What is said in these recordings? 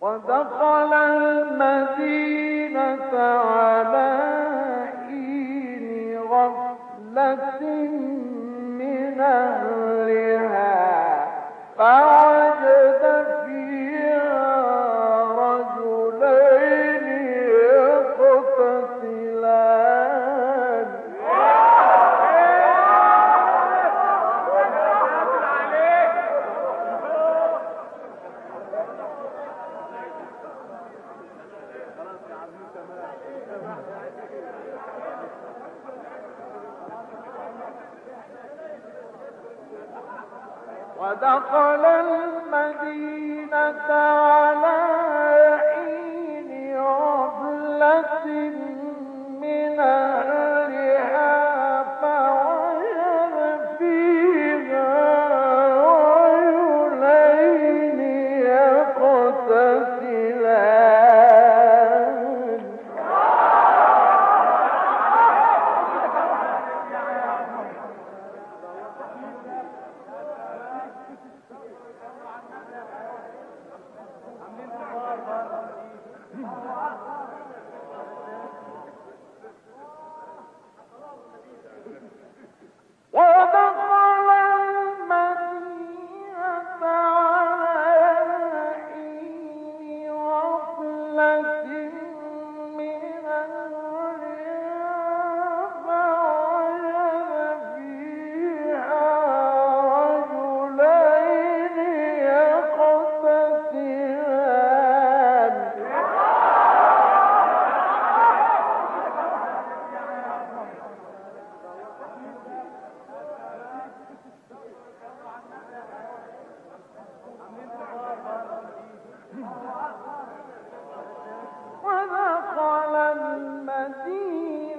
ودخل المدينة على حين غفلة ودخل المدينة على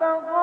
فَغَ